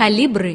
калибры.